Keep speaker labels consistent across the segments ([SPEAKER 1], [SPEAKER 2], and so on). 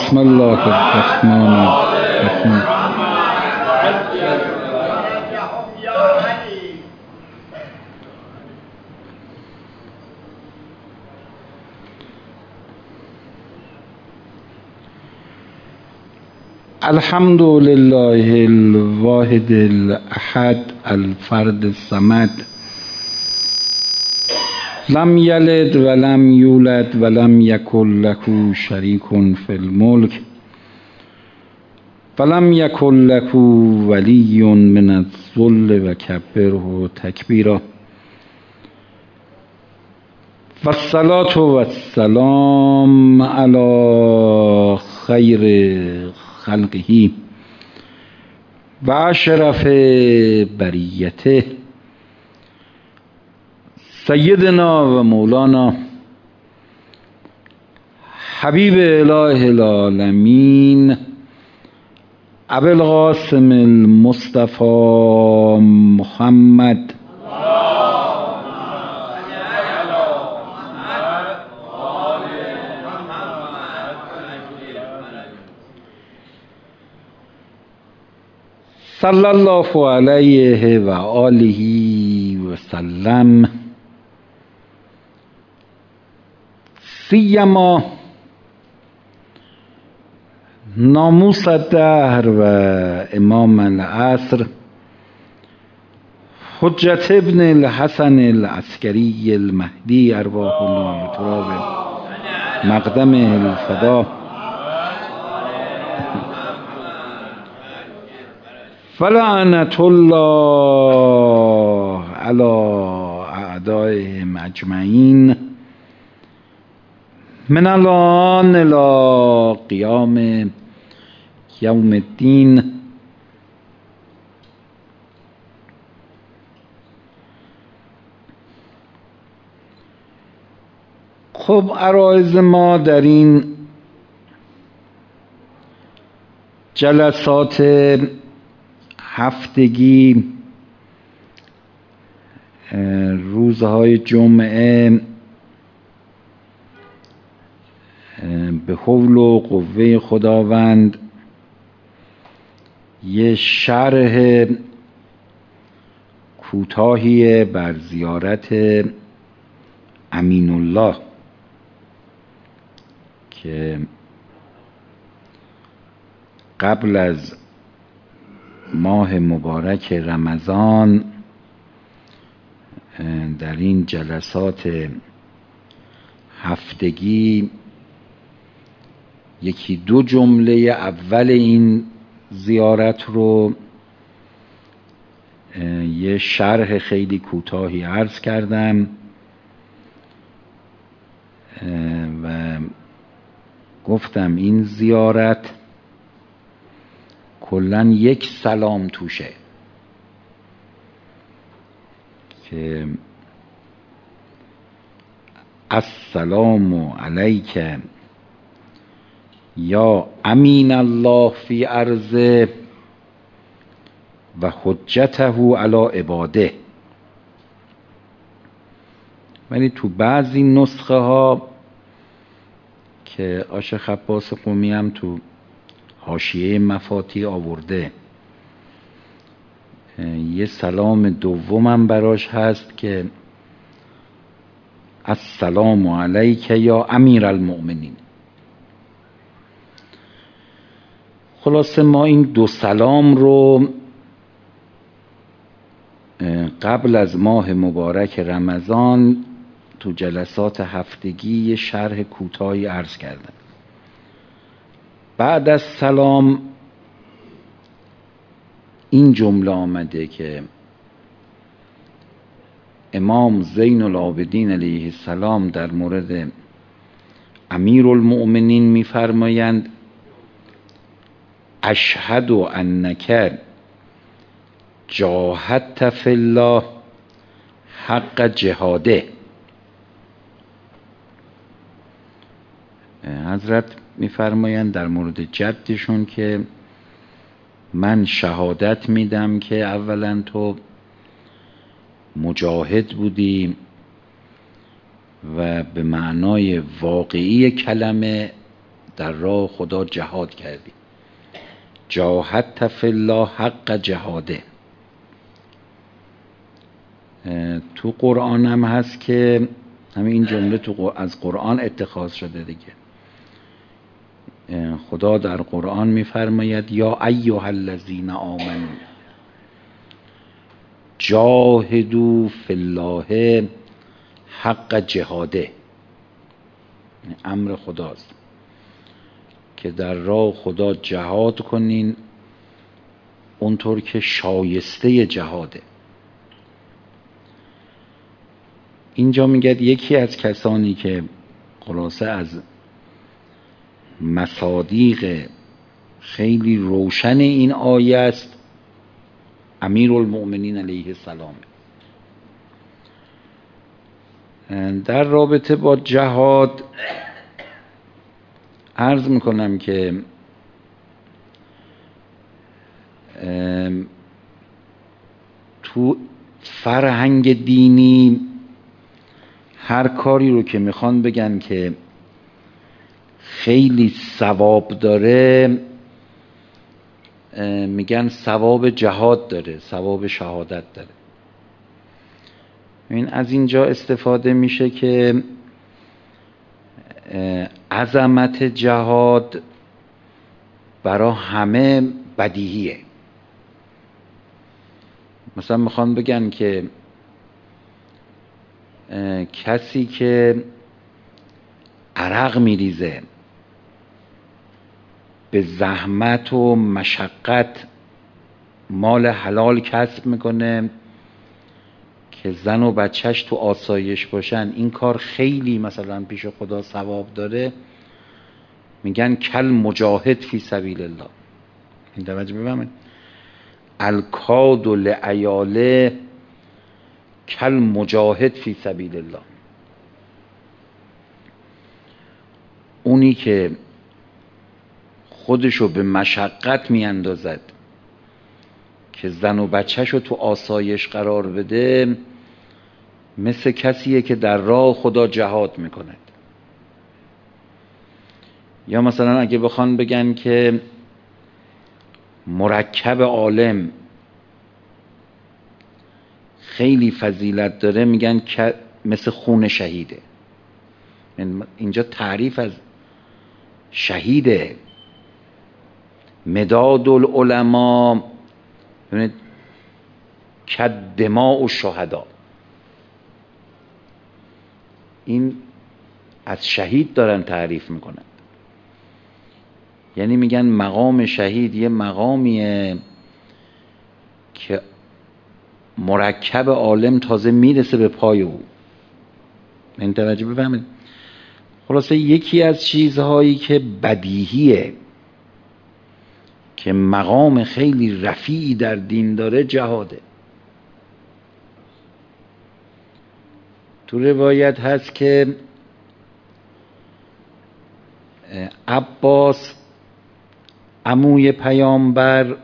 [SPEAKER 1] بسم الله الرحمن الرحیم الحمد لله الواحد الأحد الفرد الصمد لم یلد ولم یولد ولم یکن له شریک فی الملک ولم یکن له ولی من الذل و کبره تکبیرا و الصلاة و السلام علی خیر خلقه و اشرف بریته سيدنا ومولانا حبيب إله العالمين ابوالقاسم المصطفى محمد. صلى الله عليه وآله وسلم سیما. ناموس الدهر و امام العصر. حجت ابن الحسن العسکری المهدی ارواح الله تراب مقدم الفدا فلعنت الله على اعدائهم اجمعین. من الان الى قیام یوم الدین خب عرایز ما در این جلسات هفتگی روزهای جمعه به حول و قوه خداوند یه شرح کوتاهی بر زیارت امین الله که قبل از ماه مبارک رمضان در این جلسات هفتگی یکی دو جمله اول این زیارت رو یه شرح خیلی کوتاهی عرض کردم و گفتم این زیارت کلا یک سلام توشه. که السلام علیک یا امین الله فی ارزه و حجته علی عباده. ولی تو بعضی نسخه ها که آش خباس قومی هم تو حاشیه مفاتی آورده یه سلام دومم براش هست که السلام علیک یا امیر المؤمنین. خلاصه ما این دو سلام رو قبل از ماه مبارک رمضان تو جلسات هفتگی شرح کوتاهی عرض کردم. بعد از سلام این جمله آمده که امام زین العابدین علیه السلام در مورد امیر المؤمنین میفرمایند اشهد انک جاهدت فی الله حق جهاده. حضرت میفرمایند در مورد جدشون که من شهادت میدم که اولا تو مجاهد بودی و به معنای واقعی کلمه در راه خدا جهاد کردی. جاهد فی الله حق جهاده. تو قرآن هم هست که همین این جمله تو از قرآن اتخاذ شده دیگه. خدا در قرآن میفرماید یا ایها الذین آمنو جاهدو فی الله حق جهاده. امر خداست. که در راه خدا جهاد کنین اونطور که شایسته جهاده. اینجا میگد یکی از کسانی که خلاصه از مصادیق خیلی روشن این آیه است امیر المؤمنین علیه السلام. در رابطه با جهاد عرض می‌کنم که تو فرهنگ دینی هر کاری رو که می‌خوان بگن که خیلی ثواب داره میگن ثواب جهاد داره ثواب شهادت داره. این از اینجا استفاده میشه که عظمت جهاد برا همه بدیهیه. مثلا می‌خوان بگن که کسی که عرق میریزه به زحمت و مشقت مال حلال کسب می‌کنه که زن و بچهش تو آسایش باشن این کار خیلی مثلا پیش خدا ثواب داره. میگن کل مجاهد فی سبیل الله. این توجه بفهمید الکاد و لعیاله کل مجاهد فی سبیل الله. اونی که خودشو به مشقت میاندازد که زن و بچهشو تو آسایش قرار بده مثل کسیه که در راه خدا جهاد می‌کند. یا مثلا اگه بخوان بگن که مرکب عالم خیلی فضیلت داره میگن که مثل خون شهیده. یعنی اینجا تعریف از شهیده. مداد العلماء کد دماء و شهدا این از شهید دارن تعریف می‌کنن. یعنی میگن مقام شهید یه مقامیه که مرکب عالم تازه می‌رسه به پای او. این توجه بفهمید خلاصه یکی از چیزهایی که بدیهیه که مقام خیلی رفیعی در دین داره جهاده. تو روایت هست که عباس عموی پیامبر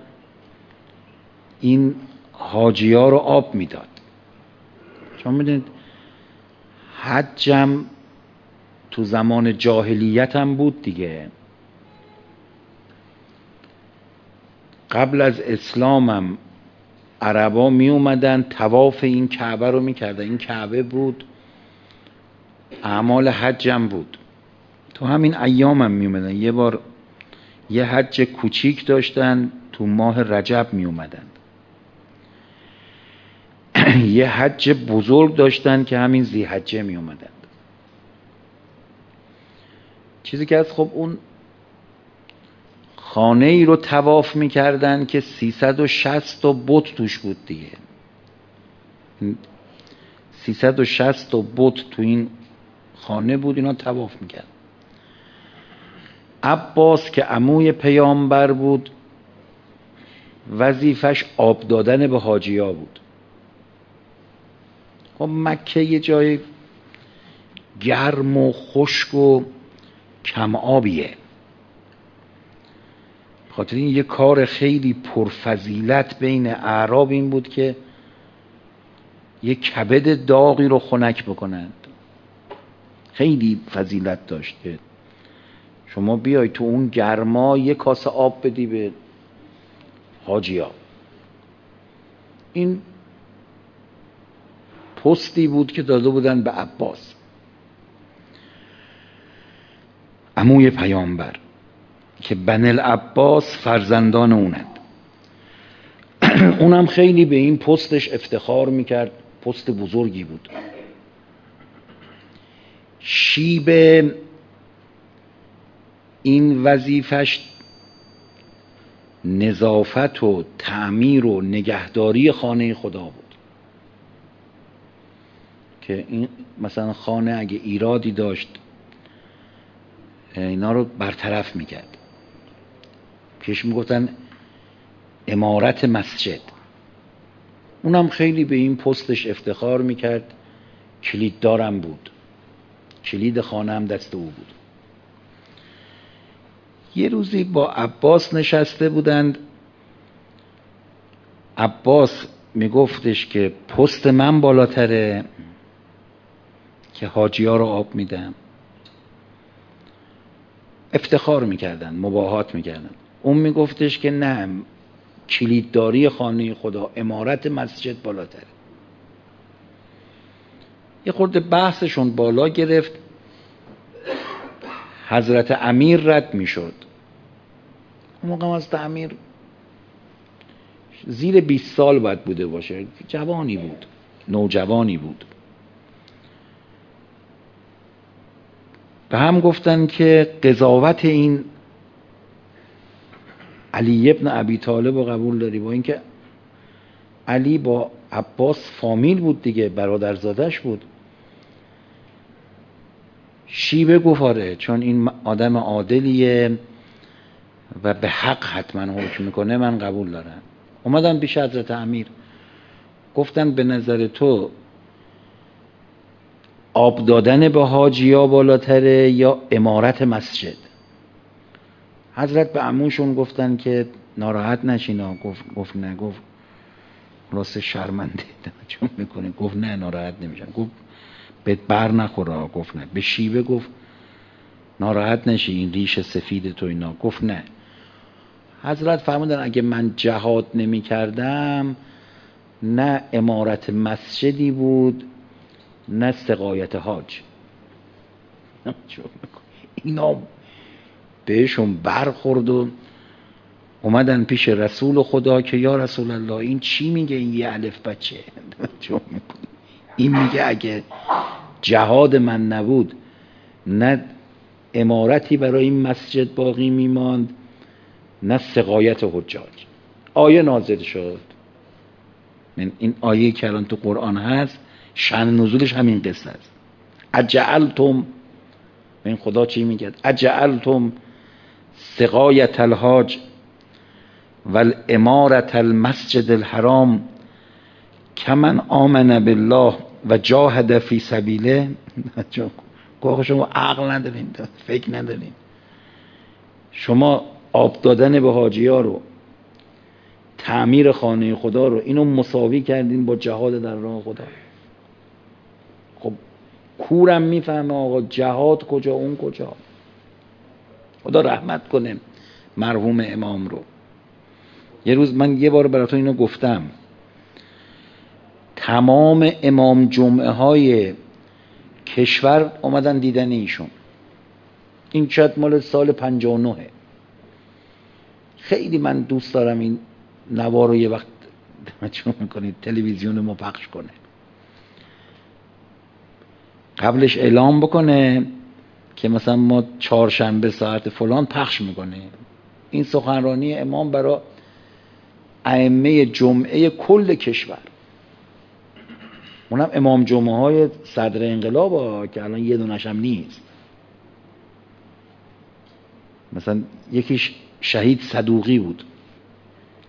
[SPEAKER 1] این حاجی ها رو آب می‌داد. چون می‌دونید حجم تو زمان جاهلیت هم بود دیگه. قبل از اسلامم عربا می اومدن تواف این کعبه رو می‌کردن. این کعبه بود اعمال حجم بود. تو همین ایام هم می اومدن یه بار یه حج کوچیک داشتن تو ماه رجب می اومدن یه حج بزرگ داشتن که همین زی حجه می اومدن چیزی که از خب اون خانه ای رو تواف می‌کردن که 360 تا بت توش بود دیگه. 360 تا بت تو این خانه بود اینا تواف می‌کرد. عباس که عموی پیامبر بود وظیفش آب دادن به حاجیا بود. خب مکه یه جای گرم و خشک و کم آبیه. خاطر این یه کار خیلی پرفضیلت بین اعراب این بود که یه کبد داغی رو خنک بکنند. خیلی فضیلت داشته شما بیای تو اون گرما یه کاسه آب بدی به حاجیا این پستی بود که داده بودن به عباس. عموی پیامبر. که بن العباس فرزندان اونند. اونم خیلی به این پستش افتخار می‌کرد. پست بزرگی بود. شیب این وظیفش نظافت و تعمیر و نگهداری خانه خدا بود. که این مثلا خانه اگه ایرادی داشت اینا رو برطرف می‌کرد. پیش می‌گفتن امارت مسجد. اونم خیلی به این پستش افتخار می‌کرد. کلید دارم بود. کلید خانه هم دست او بود. یه روزی با عباس نشسته بودند. عباس میگفتش که پست من بالاتره که حاجی ها رو آب میدم. افتخار می‌کردن مباهات می‌کردن اون میگفتش که نه کلیدداری خانه خدا امارت مسجد بالاتره. یه خورده بحثشون بالا گرفت. حضرت امیر رد می‌شد. اون موقع از امیر زیر 20 سال باید بوده باشه. جوانی بود نوجوانی بود. به هم گفتن که قضاوت این علی ابن ابی طالب رو قبول داری؟ با اینکه علی با عباس فامیل بود دیگه برادرزادش بود. شیبه گفاره چون این آدم عادلیه و به حق حتما حکم می‌کنه من قبول دارم. اومدن پیش حضرت امیر. گفتن به نظر تو آب دادن به حاجیا بالاتره یا امارت مسجد؟ حضرت به عموشون گفتن که ناراحت نشینا گفت گفت نه گفت راست شرمنده چون می‌کنه گفت نه ناراحت نمیشن گفت به بر نخوره گفت نه. به شیوه گفت ناراحت نشی این ریش سفید تو اینا. گفت نه. حضرت فرمودن اگه من جهاد نمی کردم نه امارت مسجدی بود نه سقایت حاج. اینا بهشون برخورد و اومدن پیش رسول خدا که یا رسول الله این چی میگه؟ این یه الف بچه. این میگه اگه جهاد من نبود نه امارتی برای این مسجد باقی میماند نه سقایت حجاج. آیه نازل شد. این آیه که الان تو قرآن هست شن نزولش همین قصه است. اجعلتم این خدا چی میگه؟ اجعلتم سقایت الحاج و الامارت المسجد الحرام کمن آمن بالله و جاهد فی سبیله. گوه شما عقل ندارین فکر ندارین. شما آب دادن به حاجی ها رو تعمیر خانه خدا رو اینو مساوی کردین با جهاد در راه خدا. خب کورم می‌فهمه آقا جهاد کجا اون کجا؟ خدا رحمت کنه مرحوم امام رو. یه روز من یه بار براتون اینو گفتم. تمام امام جمعه های کشور اومدن دیدن ایشون. این شاید مال سال 59 خیلی من دوست دارم این نوار رو یه وقت چون می‌کنید تلویزیون ما پخش کنه. قبلش اعلام بکنه. که مثلا ما چهارشنبه ساعت فلان پخش می‌کنه این سخنرانی امام برای ائمه جمعه کل کشور. اونم امام جمعه های صدر انقلاب ها که الان یه دونش هم نیست. مثلا یکیش شهید صدوقی بود.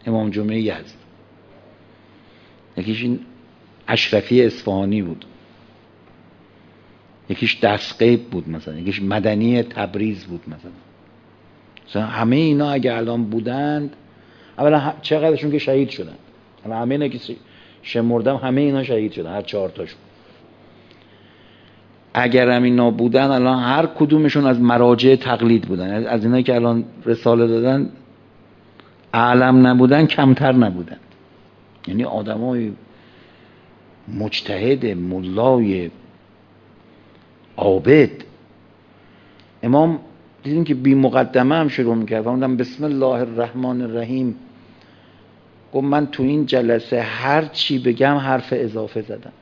[SPEAKER 1] امام جمعه یزد. یکیش این اشرفی اصفهانی بود. یکیش دستقیب بود مثلا یکیش مدنی تبریز بود مثلا. مثلا همه اینا اگه الان بودند اولا چقدرشون که شهید شدن؟ همه اینا که شمردم همه اینا شهید شدن هر چهار تاشون. اگر هم اینا بودن الان هر کدومشون از مراجع تقلید بودن. از اینایی که الان رساله دادن اعلم نبودن کمتر نبودن. یعنی آدمای مجتهد ملای عابد. امام دیدیم که بی مقدمه هم شروع می‌کرد فرمودن بسم الله الرحمن الرحیم. گفت من تو این جلسه هر چی بگم حرف اضافه زدم.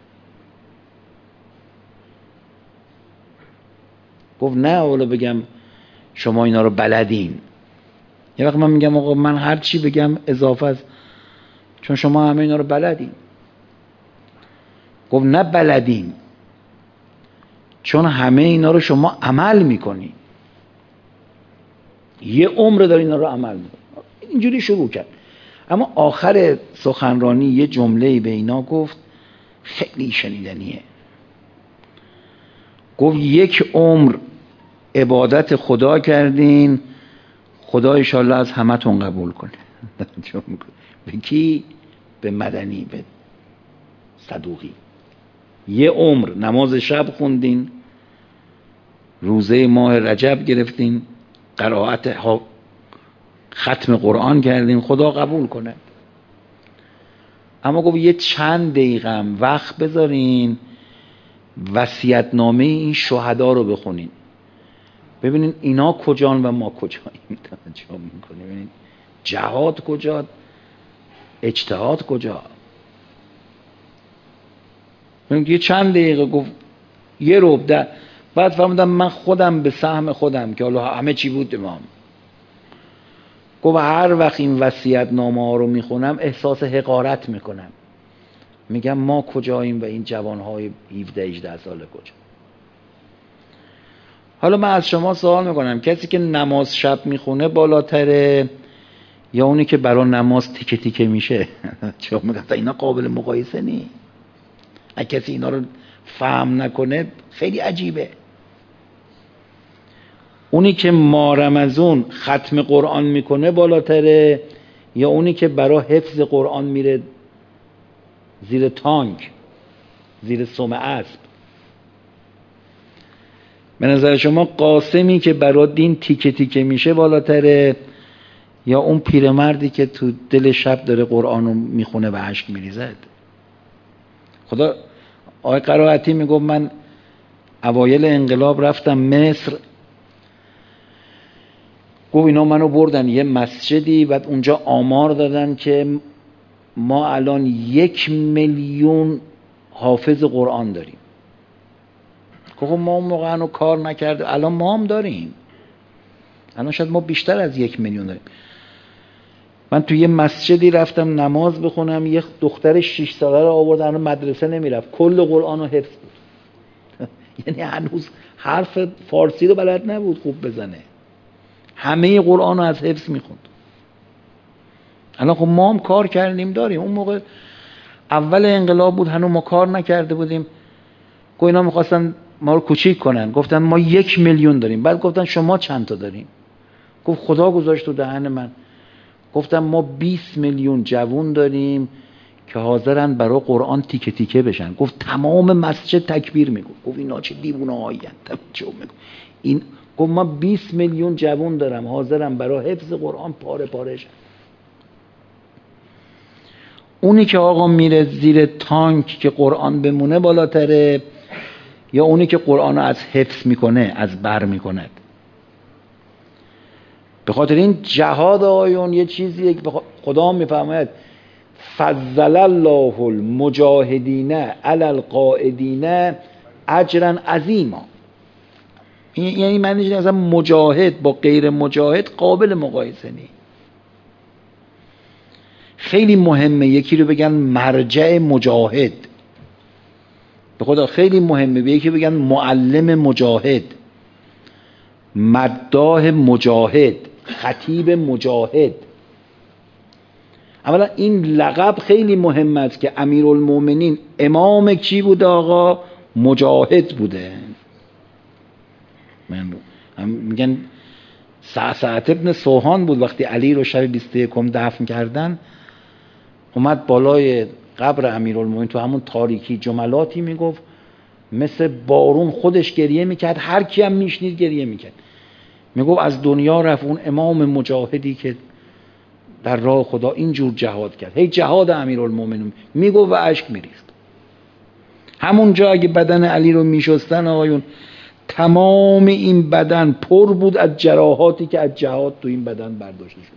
[SPEAKER 1] گفت نه اولا بگم شما اینا رو بلدین. یه وقت من میگم آقا من هر چی بگم اضافه است چون شما همه اینا رو بلدین. گفت نه بلدین. چون همه اینا رو شما عمل می‌کنی. یه عمر داری اینا رو عمل می‌کنی. اینجوری شروع کرد. اما آخر سخنرانی یه جمله به اینا گفت خیلی شنیدنیه. گفت یک عمر عبادت خدا کردین خدا ایشالله از همتون قبول کنه. به کی؟ به مدنی به صدوقی. یه عمر نماز شب خوندین روزه ماه رجب گرفتین قرائت ختم قرآن کردین خدا قبول کنه. اما گفت یه چند دقیقه وقت بذارین وسیعتنامه این شهدا رو بخونین. ببینین اینا کجان و ما کجاییم. توجه می‌کنیم جهاد کجا اجتهاد کجا یه چند دقیقه گفت یه روب ده بعد فرمودم من خودم به سهم خودم که حالا همه چی بود امام گفت هر وقت این وسیعت نامه ها رو می‌خونم احساس حقارت می‌کنم. میگم ما کجاییم و این جوان های 17 18 ساله کجا؟ حالا من از شما سوال می‌کنم. کسی که نماز شب می‌خونه بالاتره یا اونی که برای نماز تیکه تیکه میشه؟ چون میگم اینا قابل مقایسه نی اگه کسی اینا رو فهم نکنه خیلی عجیبه. اونی که مارمزون ختم قرآن می‌کنه بالاتره یا اونی که برای حفظ قرآن میره زیر تانک زیر سوم اسب. به نظر شما قاسمی که برای دین تیکه تیکه میشه بالاتره یا اون پیرمردی که تو دل شب داره قرآن رو می‌خونه و عشق میریزد؟ خدا آقای قرائتی می‌گفت من اوایل انقلاب رفتم مصر. گفت اینا منو بردن یه مسجدی و اونجا آمار دادن که ما الان یک میلیون حافظ قرآن داریم. خب ما اون موقع کار نکرده الان ما هم داریم. الان شاید ما بیشتر از یک میلیون داریم. من توی یه مسجدی رفتم نماز بخونم یه دختر شیش ساله رو آوردن مدرسه نمی‌رفت. کل قرآن رو حفظ بود. یعنی هنوز حرف فارسی رو بلد نبود خوب بزنه. همه قرآن رو از حفظ می‌خوند. الان خب ما هم کار کردیم داریم. اون موقع اول انقلاب بود هنوز ما کار نکرده بودیم. گو اینا می‌خواستن ما رو کوچیک کنن. گفتن ما یک میلیون داریم. بعد گفتن شما چند تا داریم؟ گفت خدا گذاشت تو دهن من. گفتم ما 20 میلیون جوون داریم که حاضرن برای قرآن تیکه تیکه بشن. گفت تمام مسجد تکبیر میگو. گفت اینا چه دیوونه هایی این گفت ما 20 میلیون جوون دارم حاضرم برای حفظ قرآن پاره پاره شن اونی که آقا میره زیر تانک که قرآن بمونه بالاتره یا اونی که قرآن رو از حفظ می‌کنه از بر می‌کند. به خاطر این جهاد آیون یه چیزیه که خدا میفرماید. فضل الله المجاهدین علی القاعدین اجرا عظیما. یعنی معنیش اصلا مجاهد با غیر مجاهد قابل مقایسه نی خیلی مهمه یکی رو بگن مرجع مجاهد. به خدا خیلی مهمه به یکی بگن معلم مجاهد. مداه مجاهد. خطیب مجاهد. اولا این لقب خیلی مهم است که امیرالمؤمنین امام کی بوده آقا؟ مجاهد بوده. من میگن ساعت ابن سوهان بود وقتی علی رو شب 21 دفن کردن اومد بالای قبر امیرالمومنین تو همون تاریکی جملاتی می‌گفت مثل بارون خودش گریه می‌کرد هر کی هم میشنید گریه می‌کرد. میگو از دنیا رفت اون امام مجاهدی که در راه خدا اینجور جهاد کرد. هی جهاد امیرالمومنین میگو و اشک میریخت. همونجا اگه بدن علی رو میشستن آقایون تمام این بدن پر بود از جراحاتی که از جهاد تو این بدن برداشته شد.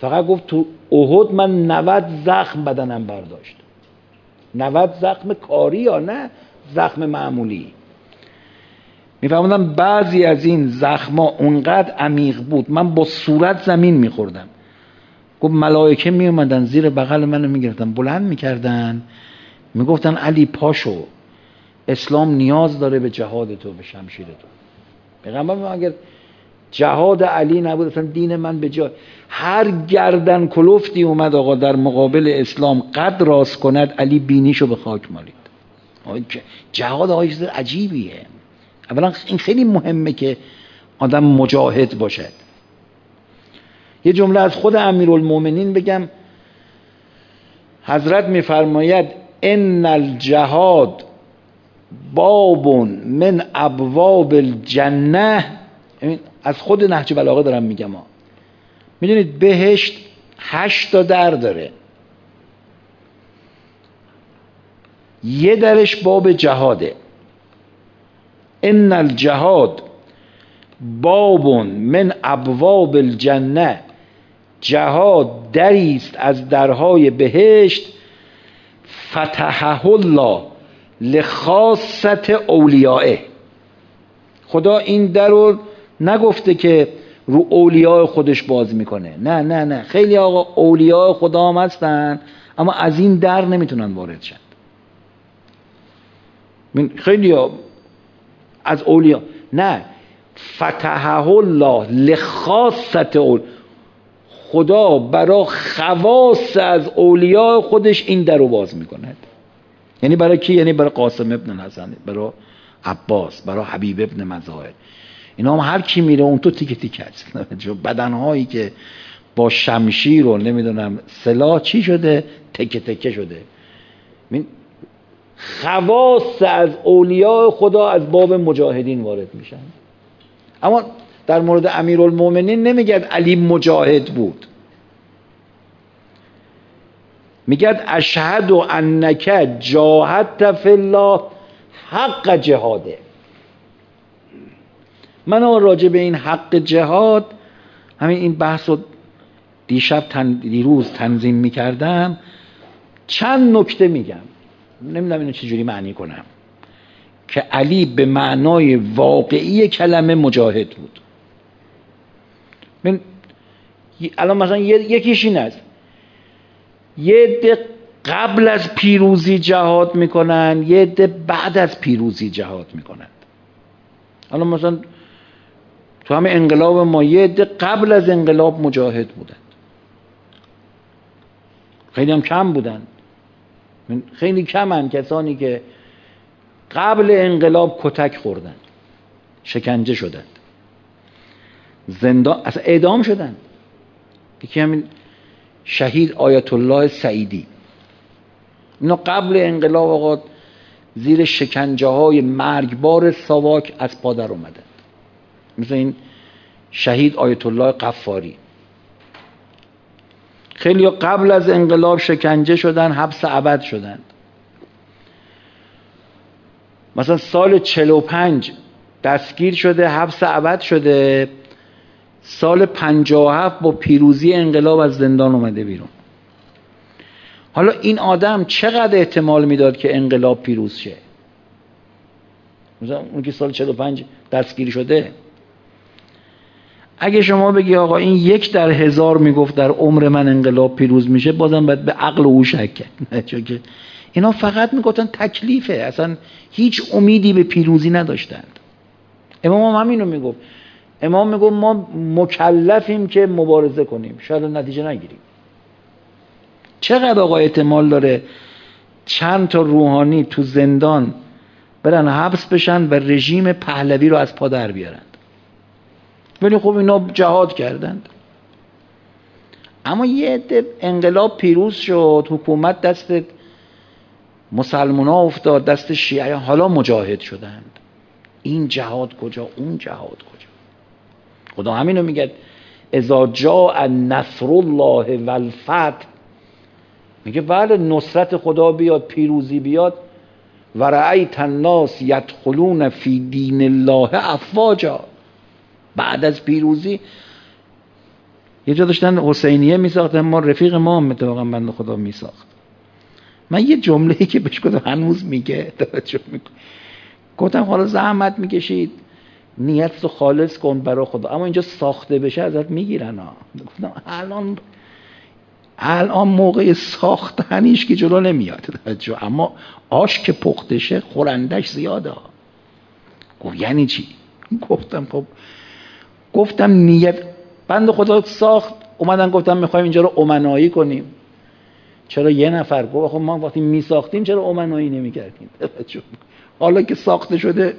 [SPEAKER 1] فقط گفت تو احد من 90 زخم بدنم برداشت. 90 زخم کاری یا نه؟ زخم معمولی. میفهمدم بعضی از این زخما اونقدر عمیق بود. من با صورت زمین میخوردم. گفت ملائکه میومدن زیر بغل منو می‌گرفتن. بلند می‌کردن. می‌گفتن علی پاشو. اسلام نیاز داره به جهاد تو به شمشیر تو. پیغمبر اگر جهاد علی نبود اصلا دین من به جای هر گردن کلفتی اومد آقا در مقابل اسلام قد راست کند علی بینیشو به خاک مالید. جهاد آقا عجیبیه. اولا این خیلی مهمه که آدم مجاهد باشد. یه جمله از خود امیرالمومنین بگم. حضرت میفرماید ان الجهاد باب من ابواب الجنه. از خود نهج بلاغه دارم میگم ها. می‌دونید بهشت هشت تا در داره. یه درش باب جهاده. ان الجهاد باب من ابواب الجنه جهاد دری است از درهای بهشت. فتحه الله لخاصت اولیائه. خدا این در رو نگفته که رو اولیاء خودش باز می‌کنه. نه نه نه. خیلی آقا اولیاء خدا هم هستن اما از این در نمی‌تونن وارد شد خیلی از اولیا. نه. فتحه الله لخاصت اول. خدا برای خواص از اولیاء خودش این در رو باز می‌کند. یعنی برای کی؟ یعنی برای قاسم ابن حسن برای عباس برای حبیب ابن مظاهر اینا هم هر کی میره اون تو تیکه تیکه هست. بدنهایی که با شمشیر و نمی‌دونم سلاح چی شده؟ تکه تکه شده. خواص از اولیاء خدا از باب مجاهدین وارد میشن. اما در مورد امیرالمومنین نمیگد علی مجاهد بود. میگد اشهد و انک جاهدت فی حق جهاده. من راجع به این حق جهاد همین این بحث رو دیشب تن دیروز تنظیم می‌کردم. چند نکته میگم. نمی‌دونم اینو چجوری معنی کنم. که علی به معنای واقعی کلمه مجاهد بود. من الان مثلا یکیش این است. یه عده قبل از پیروزی جهاد می‌کنن یه عده بعد از پیروزی جهاد می‌کنن. الان مثلا تو همه انقلاب ما یه عده قبل از انقلاب مجاهد بودن. خیلی هم کم بودن. خیلی کمن کسانی که قبل انقلاب کتک خوردن شکنجه شدند. زندان اصلا اعدام شدن یکی همین شهید آیت الله سعیدی. اینا قبل انقلاب آقا زیر شکنجه های مرگبار ساواک از پادر اومدن. مثل این شهید آیت الله قفاری. خیلی قبل از انقلاب شکنجه شدن حبس ابد شدن. مثلا سال 45 دستگیر شده حبس ابد شده. سال 57 با پیروزی انقلاب از زندان اومده بیرون. حالا این آدم چقدر احتمال می‌داد که انقلاب پیروز شه؟ مثلا اون که سال 45 دستگیر شده اگه شما بگی آقا این یک در هزار می‌گفت در عمر من انقلاب پیروز میشه بازم باید به عقل او شک کرد. چون که اینا فقط می‌گفتن تکلیفه. اصلا هیچ امیدی به پیروزی نداشتند. امام هم همینو می‌گفت. امام می‌گفت ما مکلفیم که مبارزه کنیم. شاید نتیجه نگیریم. چقدر آقا احتمال داره چند تا روحانی تو زندان برن حبس بشن و رژیم پهلوی رو از پا در بیارن؟ ولی خب اینا جهاد کردند. اما یه عده انقلاب پیروز شد حکومت دست مسلمان ها افتاد دست شیعه حالا مجاهد شدند. این جهاد کجا؟ اون جهاد کجا؟ خدا همینو میگه اذا جاء نصر الله والفتح. میگه بله نصرت خدا بیاد پیروزی بیاد. و رأیت الناس یدخلون فی دین الله افواجا. بعد از پیروزی یه جا داشتن حسینیه میساختن ما رفیق ما هم اتفاقا بند خدا میساخت. من یه جمله که بهش گفتم هنوز میگه توجه گفتم حالا زحمت می‌کشید. نیت رو خالص کن برای خدا. اما اینجا ساخته بشه ازت می‌گیرن ها. گفتم الان الان موقع ساختنیش که جلو نمیاد. اما آش که پختشه خورندش زیاده گفت یعنی چی؟ گفتم خب گفتم نیت. بند خدا ساخت. اومدن گفتم می‌خوایم اینجا رو امنایی کنیم. چرا یه نفر گفت خب ما وقتی میساختیم چرا امنایی نمی‌کردیم؟ حالا که ساخته شده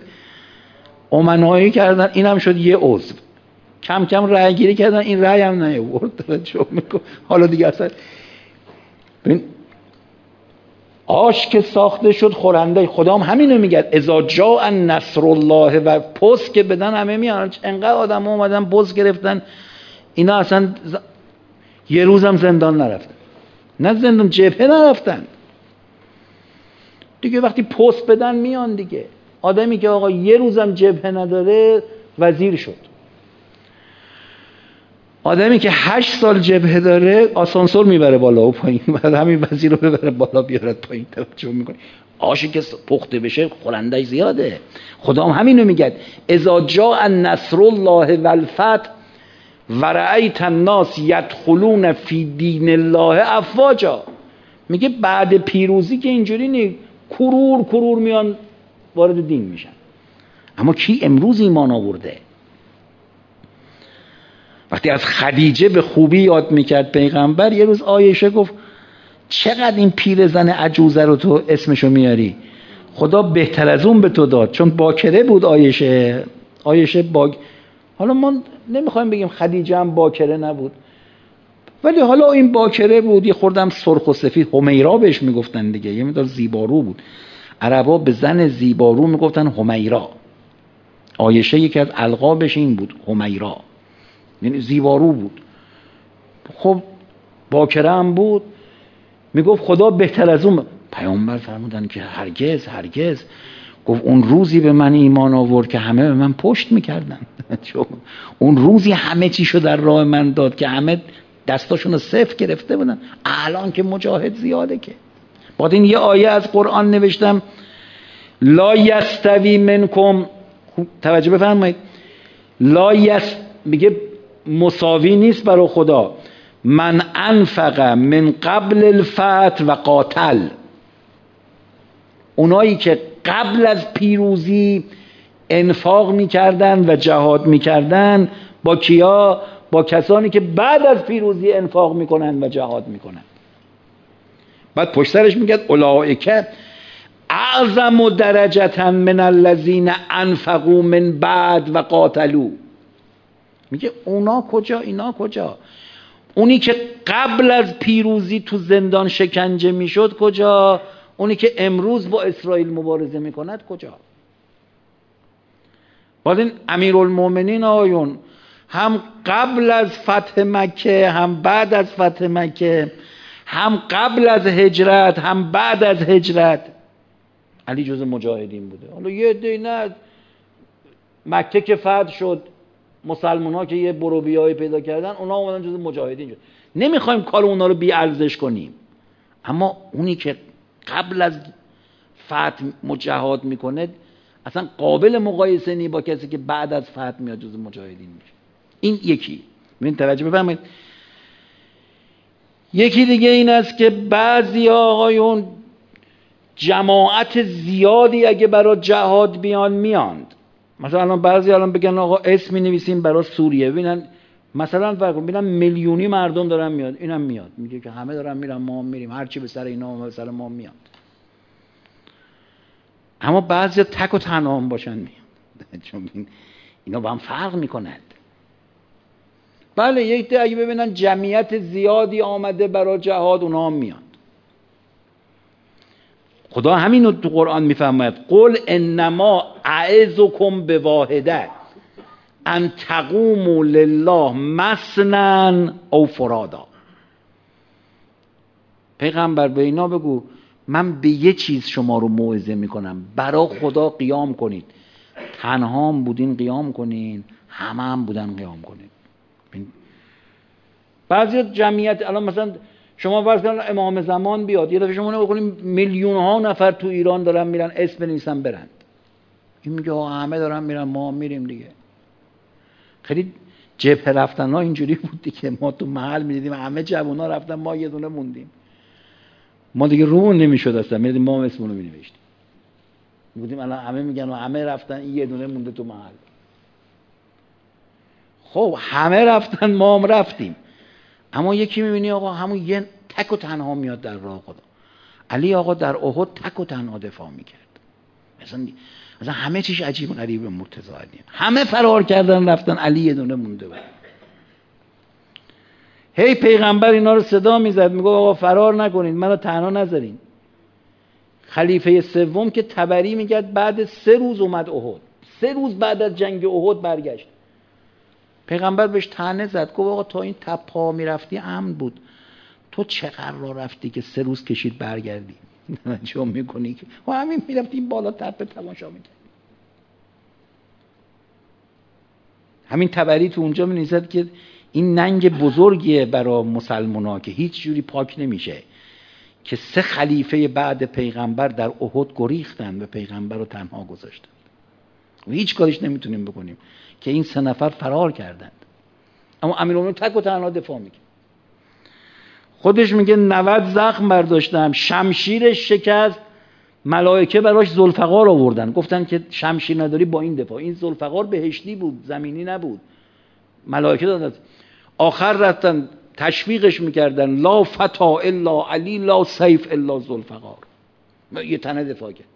[SPEAKER 1] امنایی کردن اینم شد یه عضو. کم کم رأی گیری کردن این رأی هم نیورد حالا دیگه اصلا آش که ساخته شد خورنده خدا هم همینو میگه. ازا جا نصر الله و پست که بدن همه میان. انقدر آدم اومدن بز گرفتن. اینا اصلا یه روزم زندان نرفتن. نه زندان جبهه نرفتن. دیگه وقتی پست بدن میان دیگه. آدمی که آقا یه روزم جبهه نداره وزیر شد. آدمی که هشت سال جبهه داره آسانسور می‌بره بالا و پایین. بعد همین وزیر رو ببره بالا بیارد پایین. توجه می‌کنه آشی که پخته بشه خورندش زیاده. خدا هم همینو میگه اذا جاء نصر الله والفتح و رأیت الناس یدخلون فی دین الله افواجا. میگه بعد پیروزی که اینجوری نی کرور کرور میان وارد دین میشن. اما کی امروز ایمان آورده؟ وقتی از خدیجه به خوبی یاد می‌کرد پیغمبر یه روز آیشه گفت چقدر این پیرزن عجوزه رو تو اسمشو میاری؟ خدا بهتر از اون به تو داد چون باکره بود آیشه. آیشه با حالا ما نمی‌خوایم بگیم خدیجه هم باکره نبود. ولی حالا این باکره بود یه خوردم سرخ و سفید همیرا بهش می‌گفتن دیگه یه مدار زیبارو بود. عربا به زن زیبارو می‌گفتن همیرا آیشه یکی از القابش این بود همیرا یعنی زیبارو بود. خب باکره هم بود. می‌گفت خدا بهتر از اون. پیامبر فرمودن که هرگز هرگز. گفت اون روزی به من ایمان آورد که همه به من پشت می‌کردن. اون روزی همه چیشو در راه من داد که همه دستاشون رو صفر گرفته بودن. الان که مجاهد زیاده که. بعد این یه آیه از قرآن نوشتم. لا یستوی منکم. توجه بفرمایید. لا یست میگه مساوی نیست برای خدا. من انفق من قبل الفتح و قاتل. اونایی که قبل از پیروزی انفاق می‌کردن و جهاد می‌کردن با کیا؟ با کسانی که بعد از پیروزی انفاق می‌کنن و جهاد می‌کنن. بعد پشت سرش میگه اولائکه اعظم درجتا من الذین انفقوا من بعد و قاتلو میگه اونا کجا اینا کجا؟ اونی که قبل از پیروزی تو زندان شکنجه می‌شد کجا؟ اونی که امروز با اسرائیل مبارزه می‌کند کجا؟ باید این امیر آیون هم قبل از فتح مکه هم بعد از فتح مکه هم قبل از هجرت هم بعد از هجرت. علی جز مجاهدین بوده. حالا یه نه مکه که فتح شد. مسلمان ها که یه بروبیایی پیدا کردن اونا اومدن جز مجاهدین شد. نمی‌خوایم کار اونا رو بی ارزش کنیم. اما اونی که قبل از فتح مجاهد می‌کنه اصلا قابل مقایسه نی با کسی که بعد از فتح میاد جز مجاهدین میشه. این یکی. ببین توجه بفرمایید. یکی دیگه این است که بعضی آقایون جماعت زیادی اگه برای جهاد بیان میاند. مثلا الان بعضی الان بگن آقا اسم می نویسیم برای سوریه. ببینن مثلا فرق ببینن میلیونی مردم دارن میاد. اینم میاد. میگه که همه دارن میرن ما میریم. هرچی به سر اینا و سر ما میاد. اما بعضی تک و تنها هم باشن میاد. چون اینا با هم فرق می‌کنند. بله یک اگه ببینن جمعیت زیادی آمده برای جهاد اونا هم میاد خدا همین رو تو قرآن می‌فهمد قل انما اعزکم به واحده ان تقوموا لله مثلا او فرادا. پیغمبر به اینا بگو من به یه چیز شما رو موعظه می‌کنم. برا خدا قیام کنید. تنها بودین قیام کنین همه هم بودن قیام کنین. بعضی جمعیت الان مثلا شما فرض کن امام زمان بیاد یه دفعه شما بکنیم میلیون ها نفر تو ایران دارن میرن اسم بنویسن برند این میگه همه دارن میرن ما میریم دیگه. خیلی جبهه رفتن ها اینجوری بود دیگه. ما تو محل می‌دیدیم همه جوان ها رفتن ما یه دونه موندیم. ما دیگه رومون نمی‌شد اصلا. میدیم ما اسمونو می نوشتیم بودیم الان همه میگن و همه رفتن یه دونه مونده تو محل. خب همه رفتن ما هم رفتیم. اما یکی می‌بینی آقا همون یه تک و تنها میاد در راه خدا. علی آقا در احد تک و تنها دفاع می‌کرد. مثلا مثلا همه چیش عجیب و غریب مرتضی همه فرار کردن رفتن علی یه دونه مونده بود. هی پیغمبر اینا رو صدا می‌زد میگه آقا فرار نکنید منو تنها نذارین. خلیفه سوم که تبری میگد بعد سه روز اومد احد. سه روز بعد از جنگ احد برگشت. پیغمبر بهش تنه زد. گفت آقا تا این تپا می‌رفتی امن بود. تو چقدر را رفتی که سه روز کشید برگردی؟ چون می‌کنی که؟ و همین می‌رفتیم بالا تپه تماشا می‌کرد همین تبری تو اونجا می که این ننگ بزرگیه برای مسلمان که هیچ جوری پاک نمیشه. که سه خلیفه بعد پیغمبر در احد گریختن و پیغمبر رو تنها گذاشتن. و هیچ کارش نمی‌تونیم بکنیم. که این سه نفر فرار کردند. اما امیرالمومنین تک و تنها دفاع می‌کنه خودش میگه 90 زخم برداشتم. شمشیرش شکست. ملائکه براش زلفقار آوردن. گفتن که شمشیر نداری با این دفاع. این زلفقار بهشتی بود زمینی نبود. ملائکه دادن. آخر رفتن تشویقش می‌کردن. لا فتا الا علی لا سیف الا زلفقار یه تنه دفاع کرد.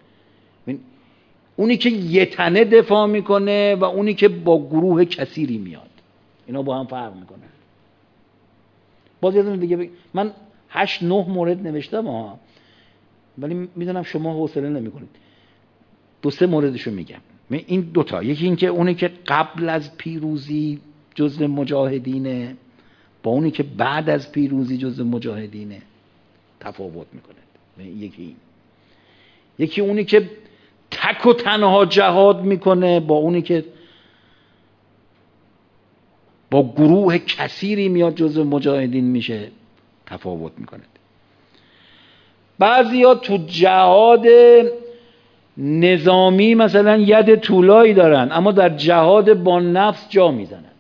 [SPEAKER 1] اونی که یه تنه دفاع می‌کنه و اونی که با گروه کثیری میاد. اینا با هم فرق می‌کنه. باز یادم دیگه من هشت نه مورد نوشتم ها ولی می‌دونم شما حوصله نمی‌کنید. دو سه موردشو میگم. این دوتا یکی اینکه اونی که قبل از پیروزی جزء مجاهدینه با اونی که بعد از پیروزی جزء مجاهدینه تفاوت می‌کنه. یکی این. یکی اونی که تک و تنها جهاد می‌کنه با اونی که با گروه کثیری میاد جزء مجاهدین میشه تفاوت می‌کنه. بعضی ها تو جهاد نظامی مثلا ید طولایی دارن اما در جهاد با نفس جا می‌زنن.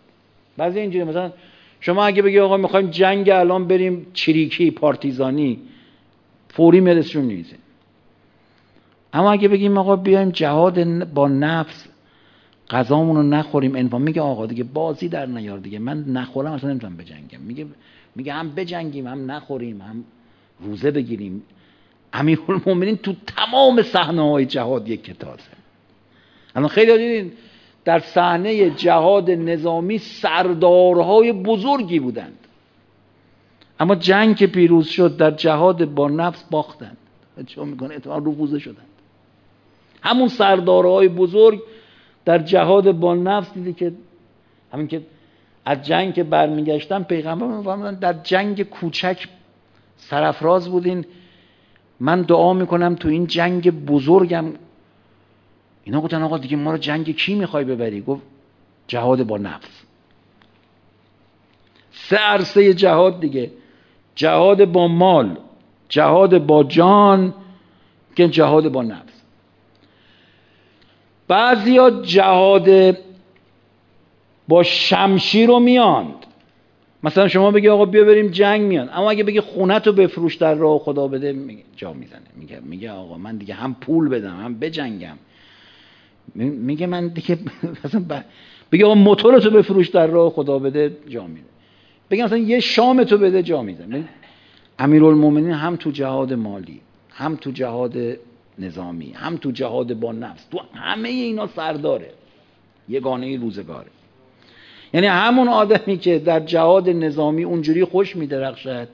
[SPEAKER 1] بعضی اینجوری مثلا شما اگه بگی آقا می‌خوایم جنگ الان بریم چریکی پارتیزانی فوری مدرسشون نیزه اما اگه بگیم آقا بیایم جهاد با نفس غذامون رو نخوریم انفان میگه آقا دیگه بازی در نیار دیگه. من نخورم اصلا نمی‌تونم بجنگم. میگه میگه هم بجنگیم هم نخوریم هم روزه بگیریم. امیرالمومنین تو تمام صحنه های جهاد یک کتازه الان خیلی دیدین در صحنه جهاد نظامی سردارهای بزرگی بودند. اما جنگ که پیروز شد در جهاد با نفس باختند. چون می‌کنه اتفاق رفوزه شدند همون سردارهای بزرگ در جهاد با نفس دیدی که همین که از جنگ که برمیگشتن پیغمبر میفرمودن در جنگ کوچک سرفراز بودین من دعا می‌کنم تو این جنگ بزرگم. اینا گفتن آقا دیگه ما رو جنگ کی می‌خوای ببری؟ گفت جهاد با نفس سه عرصه جهاد دیگه. جهاد با مال جهاد با جان که جهاد با نفس. بعضیا جهاد با شمشیر رو میاند. مثلا شما بگی آقا بیا بریم جنگ میان. اما اگه بگی خونت رو بفروش در راه خدا بده جا می‌زنه. میگه میگه آقا من دیگه هم پول بدم هم بجنگم. میگه من دیگه مثلا بگه آقا موتورتو بفروش در راه خدا بده جا میده بگه مثلا یه شام تو بده جا می‌زنه. امیرالمومنین هم تو جهاد مالی هم تو جهاد نظامی هم تو جهاد با نفس تو همه اینا سرداره یگانه روزگاره. یعنی همون آدمی که در جهاد نظامی اونجوری خوش میدرخشد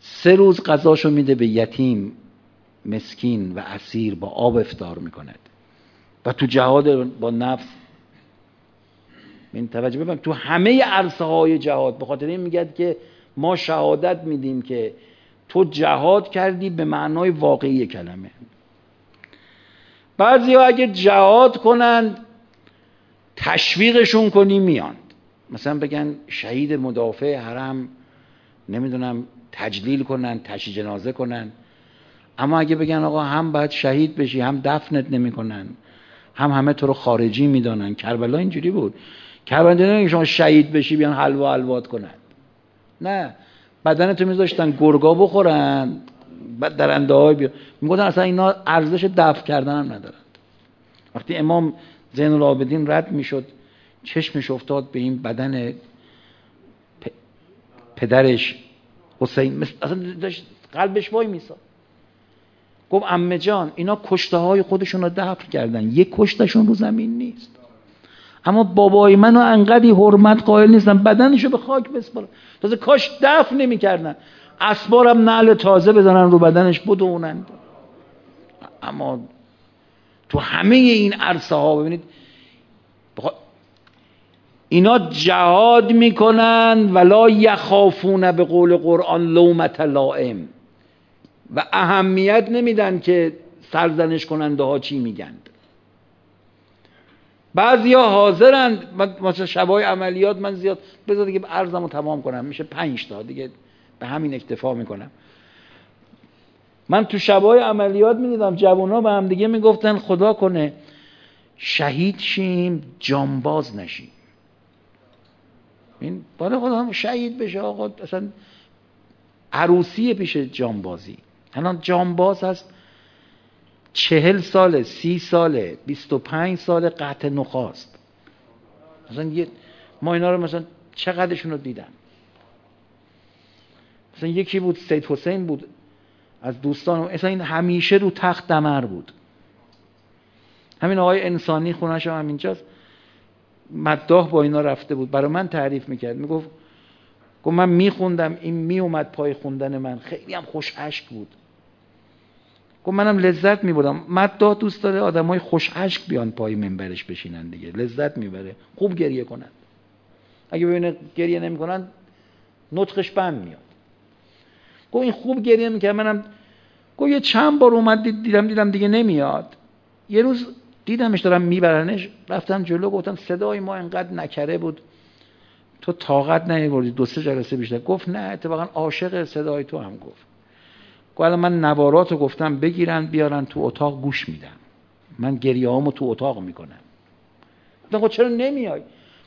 [SPEAKER 1] سه روز قضاشو میده به یتیم مسکین و اسیر با آب افتار می‌کند. و تو جهاد با نفس این توجه ببین تو همه عرصه های جهاد به خاطر این میگد که ما شهادت میدیم که تو جهاد کردی به معنای واقعی کلمه. بعضی اگه جهاد کنند تشویقشون کنی میان. مثلا بگن شهید مدافع حرم نمی‌دونم تجلیل کنن تشی جنازه کنن. اما اگه بگن آقا هم باید شهید بشی هم دفنت نمی‌کنن هم همه تو رو خارجی می‌دانن. کربلا اینجوری بود. کربلا نمیگن شما شهید بشی بیان حلوا حلوات کنن. نه. بدن تو میذاشتن گرگا بخورن بعد درنده های بیان می‌گفتن اصلا اینا ارزش دفع کردن هم ندارن. وقتی امام زین العابدین رد می‌شد چشمش افتاد به این بدن پدرش حسین. اصلا داشت قلبش وای میساد گفت امه جان اینا کشته های خودشون رو دفن کردن. یک کشتشون رو زمین نیست. اما بابای منو انقدی حرمت قائل نیستن بدنشو به خاک بسپارن تازه کاش دفن نمی‌کردن. اسبارم نعل تازه بزنن رو بدنش بدونن. اما تو همه این عرصه ها ببینید اینا جهاد می‌کنن ولا یخافون به قول قرآن لومت لائم. و اهمیت نمیدن که سرزنش کننده ها چی میگند. بعضی ها حاضرند مثلا شبای عملیات من زیاد بذار دیگه عرضم رو تمام کنم میشه پنج تا دیگه به همین اکتفا می‌کنم. من تو شبای عملیات می‌دیدم جوان ها به هم دیگه می‌گفتن خدا کنه شهید شیم جانباز نشیم. این بالا خدا شهید بشه آقا اصلا عروسی پیش جانبازی. الان جانباز هست چهل ساله سی ساله بیست و پنج ساله قطع نخواست. مثلا یه ما اینا رو مثلا چقدرشون رو دیدن؟ مثلا یکی بود سید حسین بود از دوستان مثلا این همیشه رو تخت دمر بود. همین آقای انسانی خونش هم همینجاست. مداح با اینا رفته بود. برای من تعریف می‌کرد. می‌گفت گفت من میخوندم این میومد پای خوندن من. خیلی هم خوش عشق بود. گفت منم لذت میبردم. مداح دوست داره آدم های خوش عشق بیان پای منبرش بشینن دیگه. لذت می‌بره. خوب گریه کنن. اگه ببینه گریه نمی‌کنن نطقش بند میاد. گفت این خوب گریه می‌کرد. منم گفت یه چند بار اومد دیدم دیدم دیگه نمیاد. یه روز دیدمش دارم میبرنش. رفتم جلو گفتم صدای ما انقدر نکره بود. تو طاقت نیوردی دو سه جلسه بیشتر. گفت نه اتفاقا عاشق صدای تو هم گفت. گفت من نوارات رو گفتم بگیرن بیارن تو اتاق گوش میدم من گریه هامو تو اتاق می‌کنم. گفتم چرا نمیای؟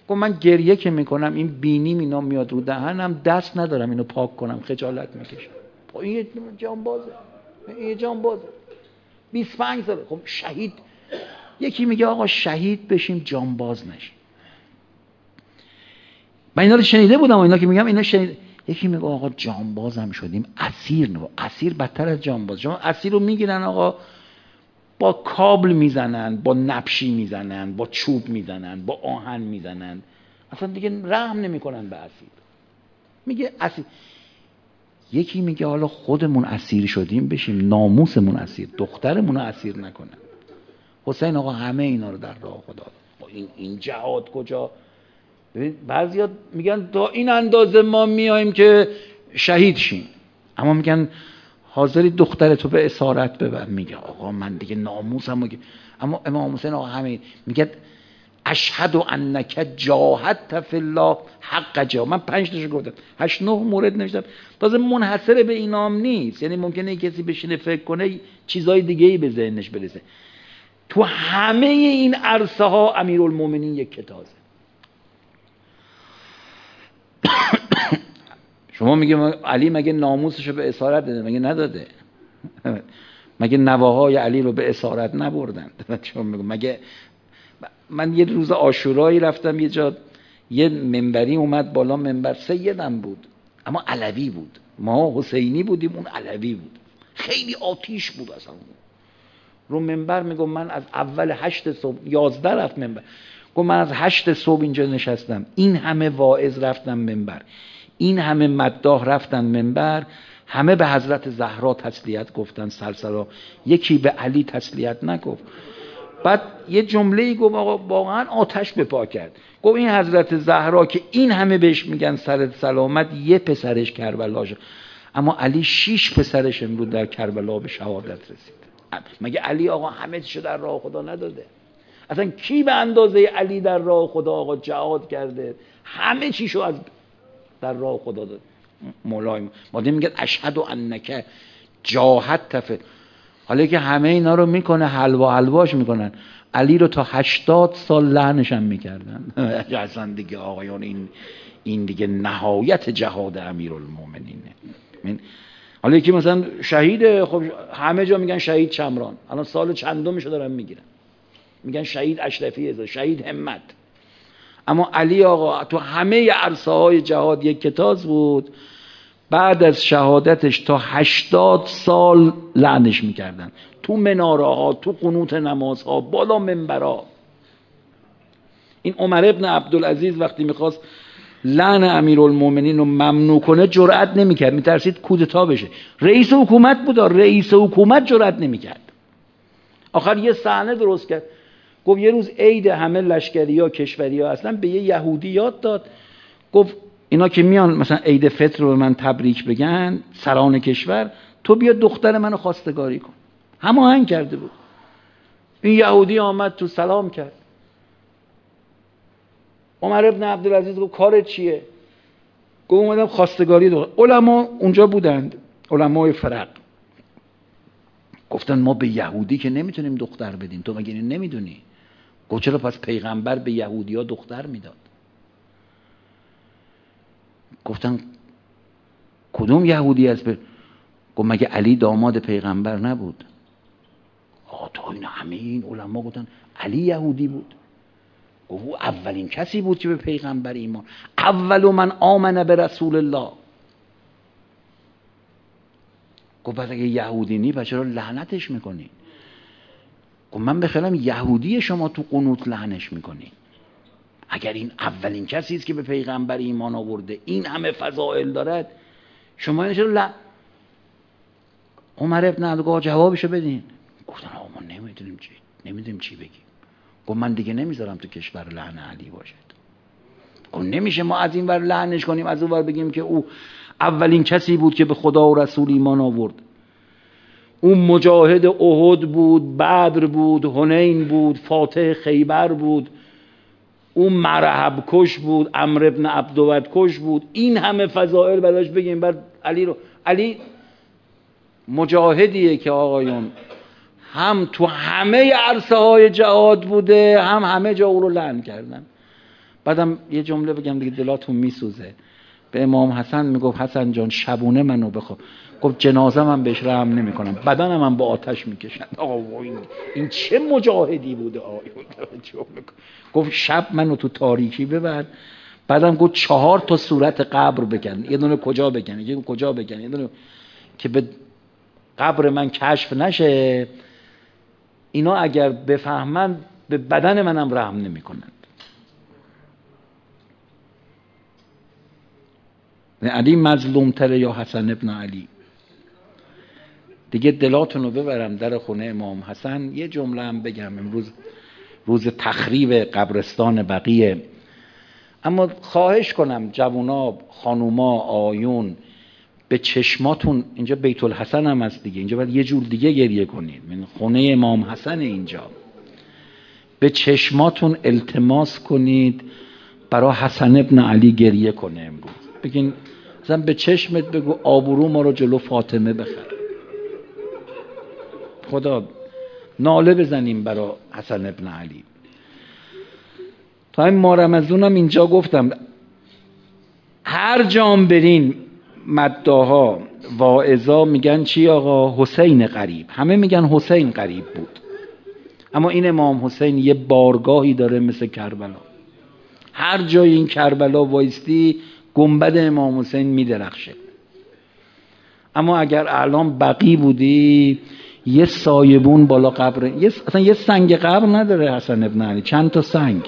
[SPEAKER 1] گفت من گریه که می‌کنم این بینیم اینا میاد رو دهنم دست ندارم اینو پاک کنم خجالت می‌کشم. خب این یه جان بازه. این یه جان بازه. 25 ساله. خب شهید. یکی میگه آقا شهید بشیم جانباز نشیم. من اینا رو شنیده بودم و اینا که میگم اینا شنید یکی میگه آقا جانبازم شدیم. اسیر نبا اسیر بدتر از جانباز. شما اسیر رو می‌گیرن آقا با کابل می‌زنن با نپشی می‌زنن با چوب می‌زنن با آهن می‌زنن. اصلا دیگه رحم نمی‌کنن به اسیر. میگه اسیر. یکی میگه حالا خودمون اسیر شدیم بشیم ناموسمون اسیر دخترمون اسیر نکنن. حسین آقا همه اینا رو در راه خدا این این جهاد کجا؟ بعضیا میگن تا این اندازه ما میایم که شهید شیم. اما میگن حاضری دختر تو به اسارت ببر میگه. آقا من دیگه ناموسم اما امام حسین آقا همین میگه اشهد و انک جاهدت فی الله حق جا. من پنج تاشو گفتم. هشت نه مورد نوشتم. تازه منحصر به اینام نیست. یعنی ممکنه کسی بشینه فکر کنه چیزای دیگه ای به ذهنش برسه. تو همه این عرصه ها امیرالمومنین یک کتازه شما میگه علی مگه ناموسش رو به اسارت داده؟ مگه نداده؟ مگه نواهای علی رو به اسارت نبردن؟ شما مگه من یه روز آشورایی رفتم یه جا یه منبری اومد بالا منبر سیدم بود اما علوی بود. ما حسینی بودیم اون علوی بود. خیلی آتیش بود اصلا. رو منبر میگم من از اول هشت صبح یازده رفت منبر. گفت من از هشت صبح اینجا نشستم. این همه واعظ رفتم منبر. این همه مداح رفتن منبر همه به حضرت زهرا تسلیت گفتن سلسلا یکی به علی تسلیت نگفت. بعد یه جمله ای گفت آقا واقعا آتش به پا کرد. گفت این حضرت زهرا که این همه بهش میگن سر سلامت یه پسرش کربلا شد. اما علی شیش پسرش امروز در کربلا به شهادت رسید. مگه علی آقا همه چیشو در راه خدا نداده؟ اصلا کی به اندازه علی در راه خدا آقا جهاد کرده؟ همه چیشو از در راه خدا داد. مولای ما. میگن اشهد و انکه جاهد تفه حالا که همه اینا رو می‌کنه حلوا حلواش می‌کنن. علی رو تا هشتاد سال لعنش هم می‌کردن. اصلا دیگه آقایان این این دیگه نهایت جهاد امیرالمومنینه. حالا یکی مثلا شهید خب همه جا میگن شهید چمران. الان سال چندمشو دارن می‌گیرن. میگن شهید اشرفی شهید همت. اما علی آقا تو همه عرصه های جهاد یک کتاز بود. بعد از شهادتش تا هشتاد سال لعنش می‌کردن. تو مناره ها تو قنوت نماز ها بالا منبرا این عمر ابن عبدالعزیز وقتی می‌خواست لعن امیرالمومنین رو ممنوع کنه جرأت نمی‌کرد. میترسید کودتا بشه. رئیس حکومت بود رئیس حکومت جرأت نمی‌کرد. آخر یه صحنه درست کرد. گفت یه روز عید همه لشکری ها کشوری ها اصلا به یه یهودی یاد داد. گفت اینا که میان مثلا عید فطر رو به من تبریک بگن سران کشور تو بیا دختر منو خواستگاری کن. هماهنگ کرده بود. این یهودی آمد تو سلام کرد. عمر ابن عبدالعزیز گفت کار چیه؟ گفت اومدم خواستگاری دو. علما اونجا بودند. علمای فرق. گفتن ما به یهودی که نمی‌تونیم دختر بدیم. تو مگه نمی‌دونی؟ گفت چرا پس پیغمبر به یهودی دختر می‌داد؟ گفتن کدوم یهودی از به گفت مگه علی داماد پیغمبر نبود؟ آه تا این همه این علما گفتن علی یهودی بود. او اولین کسی بود که به پیغمبر ایمان اول من آمنه به رسول الله. گفت اگه یهودی نی چرا لعنتش می‌کنین گفت من بخیرم یهودی شما تو قنوت لعنش می‌کنین اگر این اولین کسی است که به پیغمبر ایمان آورده این همه فضائل دارد شما چرا ل... عمر ابن عبدالگاه جوابشو بدین. گفتن آقا ما نمی‌دونیم چی نمی‌دونیم چی بگیم. گفت من دیگه نمی‌ذارم تو کشور لحن علی باشد. گفت نمیشه ما از این ور لعنش کنیم از اون ور بگیم که او اولین کسی بود که به خدا و رسول ایمان آورد. او مجاهد احد بود بدر بود هنین بود فاتح خیبر بود او مرحب کش بود امر ابن عبدوت کش بود. این همه فضائل براش بگیم. بر علی رو علی مجاهدیه که آقایون. هم تو همه عرصه های جهاد بوده هم همه جا او رو لعن کردن. بعدم یه جمله بگم دیگه دلاتون میسوزه. به امام حسن می‌گفت حسن جان شبونه منو بخواب. گفت جنازه من بهش رحم نمی‌کنم. بدنم من با آتش می‌کشن آقا این, این چه مجاهدی بوده؟ گفت شب منو تو تاریکی ببر. بعدم گفت چهار تا صورت قبر بکن. یه دونه کجا بکن یه کجا بکن یه دونه که به قبر من کشف نشه. اینا اگر بفهمن به بدن منم رحم نمی‌کنند علی مظلوم تره یا حسن ابن علی؟ دیگه دلاتون رو ببرم در خونه امام حسن. یه جمله هم بگم امروز روز تخریب قبرستان بقیه. اما خواهش کنم جوونا خانوما آیون به چشماتون اینجا بیت الحسن هم هست دیگه اینجا باید یه جور دیگه گریه کنید. من خونه امام حسن اینجا. به چشماتون التماس کنید برای حسن ابن علی گریه کنه امروز. بگین مثلا به چشمت بگو آبرو ما رو جلو فاطمه بخر. خدا ناله بزنیم برای حسن ابن علی. تا این مارمزون هم اینجا گفتم هر جام برین مداها واعظا میگن چی آقا؟ حسین قریب. همه میگن حسین قریب بود. اما این امام حسین یه بارگاهی داره مثل کربلا. هر جای این کربلا وایستی گنبد امام حسین میدرخشه. اما اگر الان بقی بودی یه سایبون بالا قبر یه اصلا یه سنگ قبر نداره حسن ابن علی چند تا سنگ.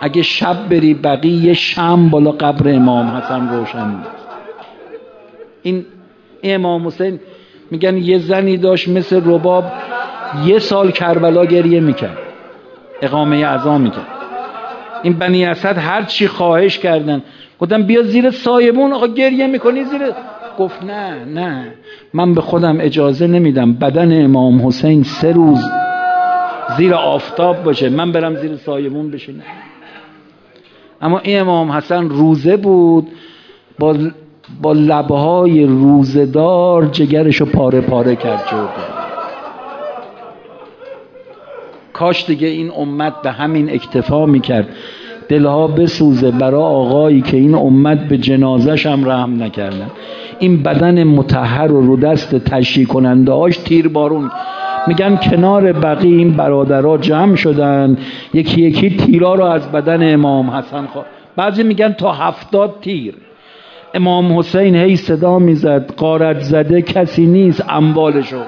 [SPEAKER 1] اگه شب بری بقی یه شم بالا قبر امام حسن روشن این امام حسین میگن یه زنی داشت مثل رباب یه سال کربلا گریه می‌کرد. اقامه عزا می‌کرد. این بنی اسد هر چی خواهش کردن گفتم بیا زیر سایبون آقا گریه می‌کنی زیر گفت نه نه من به خودم اجازه نمیدم. بدن امام حسین سه روز زیر آفتاب باشه. من برم زیر سایبون بشینم. اما این امام حسن روزه بود. با, با لبهای روزدار جگرشو پاره پاره کرد جوده کاش دیگه این امت به همین اکتفا می‌کرد. دلها بسوزه برای آقایی که این امت به جنازش هم رحم نکردن. این بدن متحر و رو دست تشریح کننده هاش تیر بارون. میگن کنار بقی این برادرها جمع شدن. یکی یکی تیرا رو از بدن امام حسن خواه بعضی میگن تا هفتاد تیر. امام حسین هی صدا می‌زد قارت زده کسی نیست اموالشو.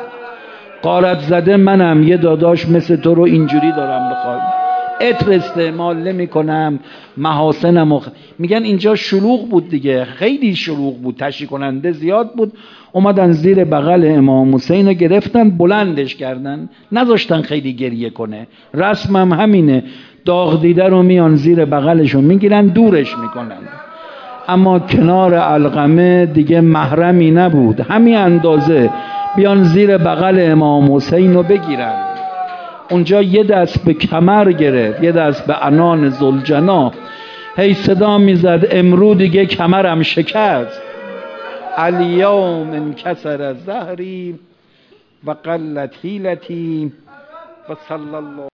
[SPEAKER 1] قارت زده منم یه داداش مثل تو رو اینجوری دارم بخوایم اتر استعمال نمی کنم محاسنم میگن اینجا شلوغ بود دیگه خیلی شلوغ بود تشریح کننده زیاد بود. اومدن زیر بغل امام حسین رو گرفتن بلندش کردن نذاشتن خیلی گریه کنه. رسمم همینه داغ دیده رو میان زیر بغلش رو می‌گیرن دورش می‌کنن. اما کنار القمه دیگه محرمی نبود. همین اندازه بیان زیر بغل امام حسین رو بگیرن. اونجا یه دست به کمر گرفت یه دست به انان زلجنا هی صدا می‌زد امرو دیگه کمرم شکست. الیوم انکسر زهری و قلت حیلتی و صلی الله